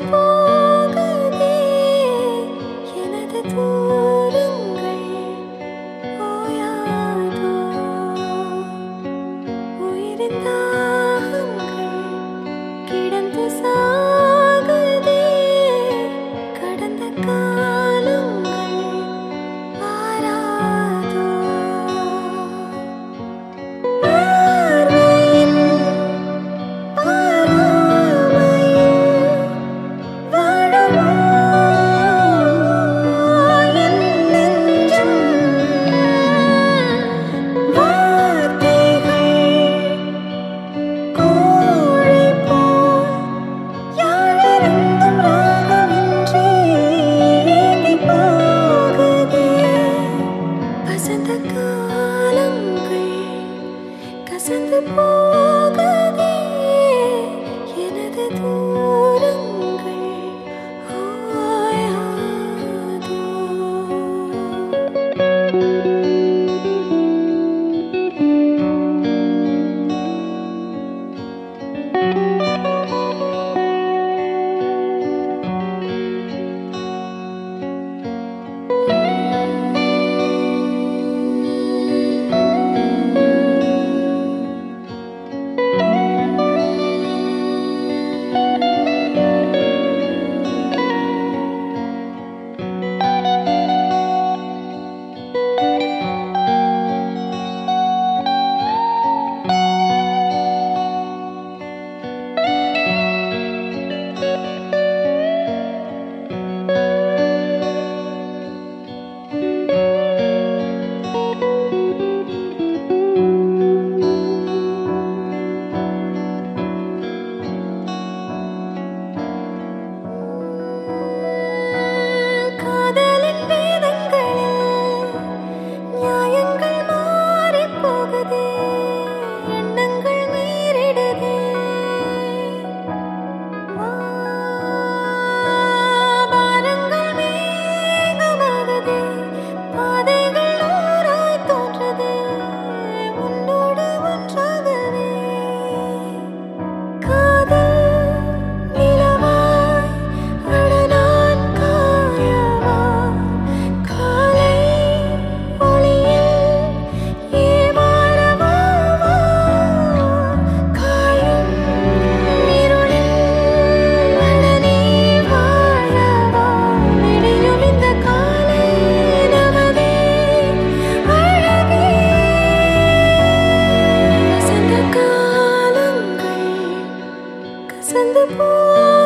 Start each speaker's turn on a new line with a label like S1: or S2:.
S1: Oh. de tout. Oh.